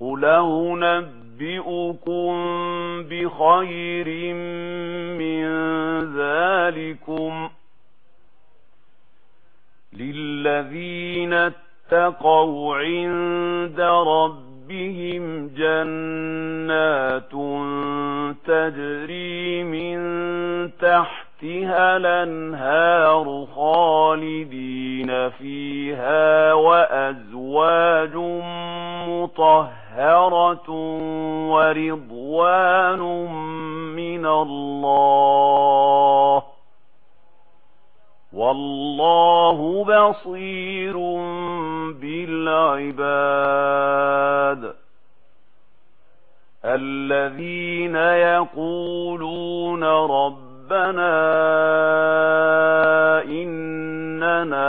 قل أنبئكم بخير من ذلكم للذين اتقوا عند ربهم جنات تجري من تحتها الانهار خالدين فيها وأزواج مطهرة مغفرة ورضوان من الله والله بصير بالعباد الذين يقولون ربنا إننا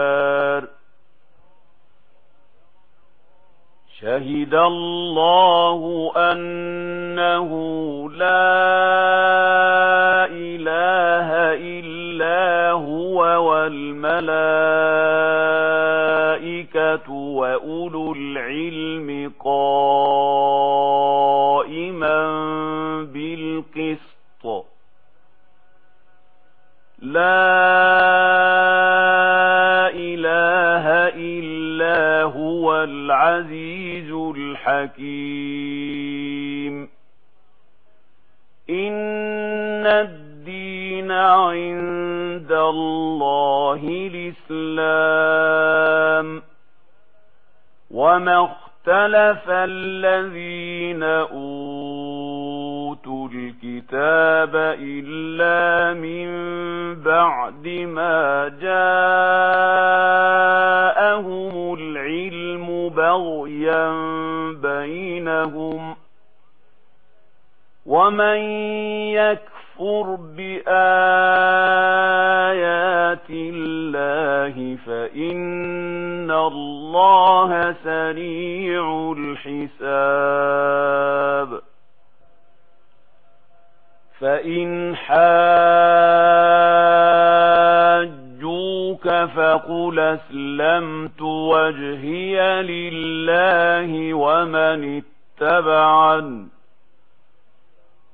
شهد الله أنه لا إله إلا هو والملائكة وأولو العلم قائما بالقسط. لا هو العزيز الحكيم. إن الدين عند الله الإسلام. وما اختلف الذين أوتوا الكتاب إلا من بعد ما جاءوا ومن يكفر بآيات الله فإن الله سريع الحساب فإن حاجوك فقل اسلمت وجهي لله ومن اتبعني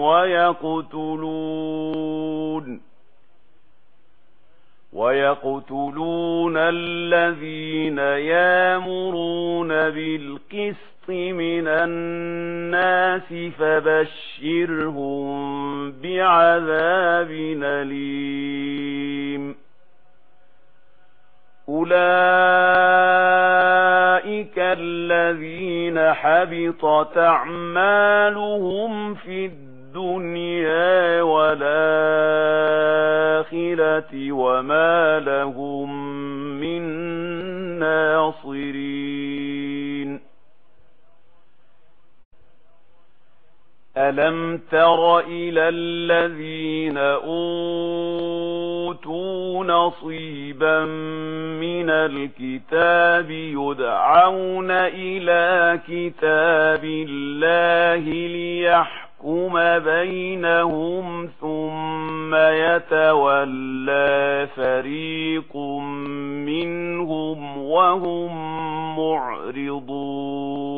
وَيَقْتُلُونَ وَيَقْتُلُونَ الَّذِينَ يَأْمُرُونَ بِالْقِسْطِ مِنَ النَّاسِ فَبَشِّرْهُم بِعَذَابٍ أَلِيمٍ أُولَئِكَ الذين حبطت أعمالهم في الدنيا والآخرة وما لهم من ناصرين. ألم تر إلى الذين أنصروا أوتوا نصيبا من الكتاب يدعون إلى كتاب الله ليحكم بينهم ثم يتولى فريق منهم وهم معرضون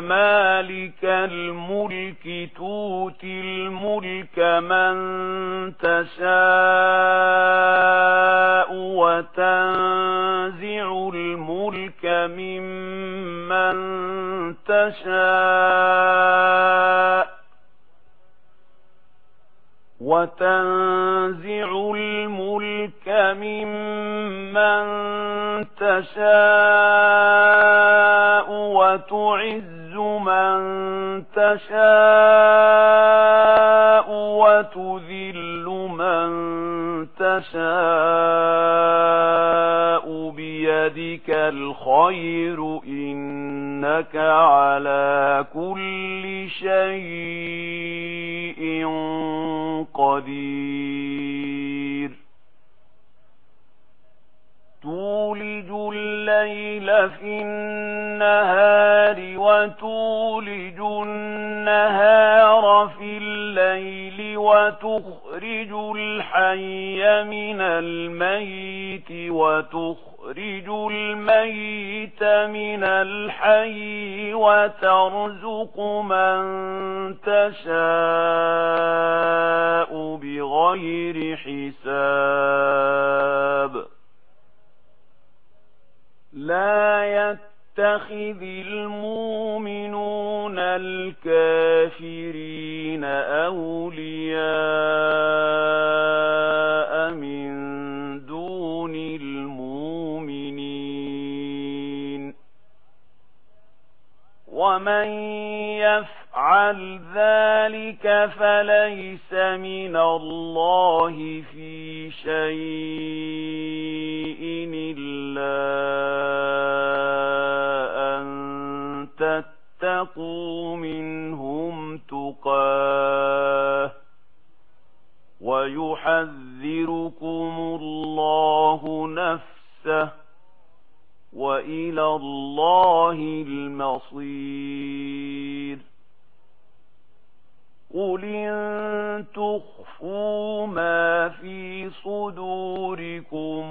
مالك الملك توتي الملك من تشاء وتنزع الملك ممن تشاء وتنزع الملك ممن تشاء وتعز مَن تَشَاءُ وَتُذِلُّ مَن تَشَاءُ بِيَدِكَ الْخَيْرُ إِنَّكَ عَلَى كُلِّ شَيْءٍ قَدِيرٌ. تُولِجُ اللَّيْلَ فِي النَّهَارِ تولج النهار في الليل وتخرج الحي من الميت وتخرج الميت من الحي وترزق من تشاء بغير حساب. لا يتبع يتخذ المؤمنون الكافرين أولياء من دون المؤمنين ومن يفعل ذلك فليس من الله في شيء تتقوا منهم تقاه ويحذركم الله نفسه وإلى الله المصير قل إن تخفوا ما في صدوركم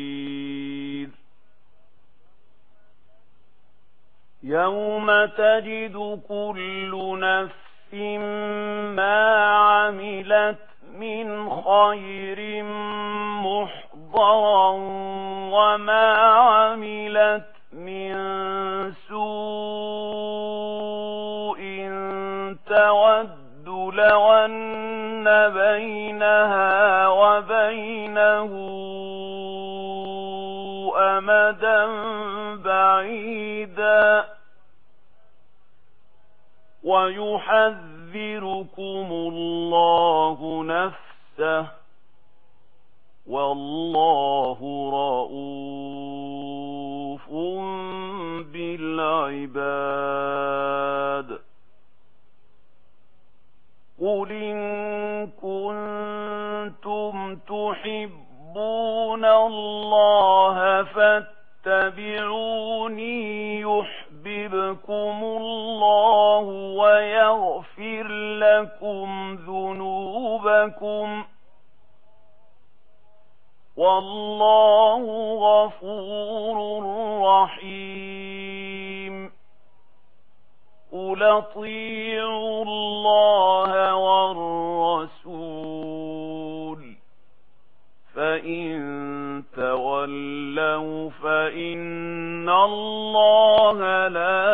يوم تجد كل نفس ما عملت من خير محضرا وما عملت من سوء تود لون بينها ويحذركم الله نفسه والله رؤوف بالعباد قل إن كنتم تحبون الله فاتبعوني يحبون يُعَذِّبْكُمُ اللَّهُ وَيَغْفِرْ لَكُمْ ذُنُوبَكُمْ وَاللَّهُ غَفُورٌ رَّحِيمٌ قُلْ أَطِيعُوا اللَّهَ فإن الله لا